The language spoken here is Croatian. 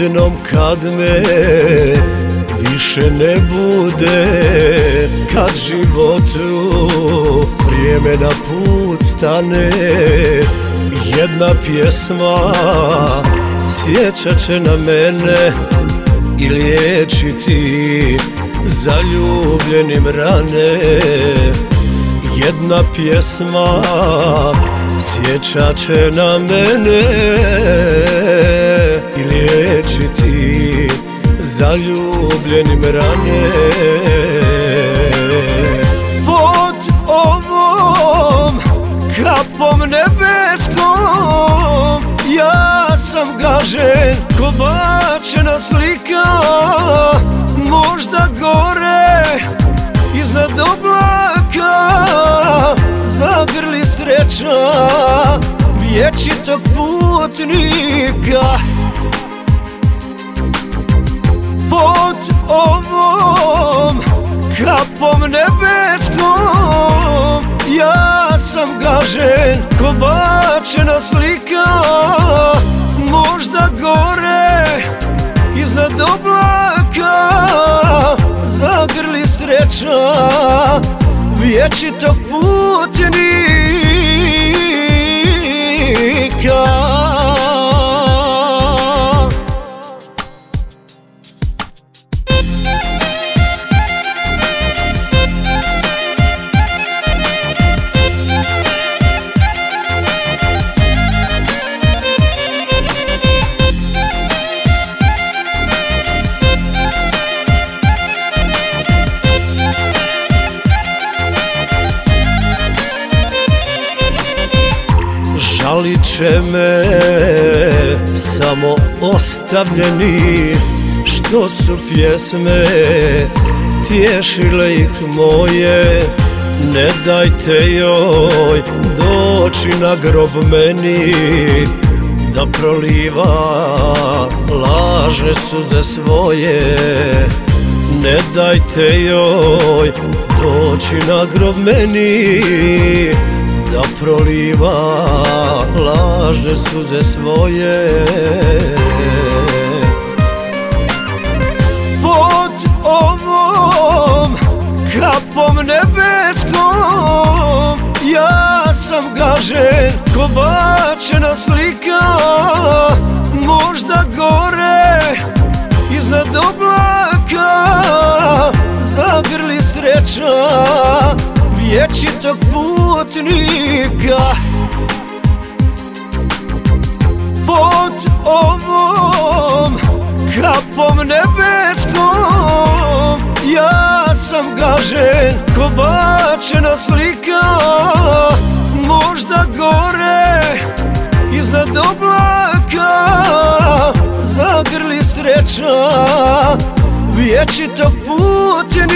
jednom kad me više ne bude Kad životu vrijeme na put stane Jedna pjesma sjećat će na mene I liječiti zaljubljenim rane. Jedna pjesma sjećat će na mene I liječiti zaljubljenim rane. Pod ovom kapom nebeskom Ja sam gažen ko bačena slika Možda gore iznad oblaka Zagrli sreća vječitog putnika pod ovom kapom nebeskom. Ja sam gažen ko bačena slika Možda gore iznad oblaka. Zagrli sreća vječitog putnika Će me samo ostavljeni Što su pjesme tješile ih moje. Ne dajte joj doći na grob meni Da proliva lažne suze svoje. Ne dajte joj doći na grob meni da proliva lažne suze svoje. Pod ovom kapom nebeskom Ja sam gažen ko bačena slika Možda gore iznad oblaka Zagrli sreća vječitog putnika Pod ovom kapom nebeskom. Ja sam gažen ko bačena slika Možda gore iznad oblaka. Zagrli sreća vječitog putnika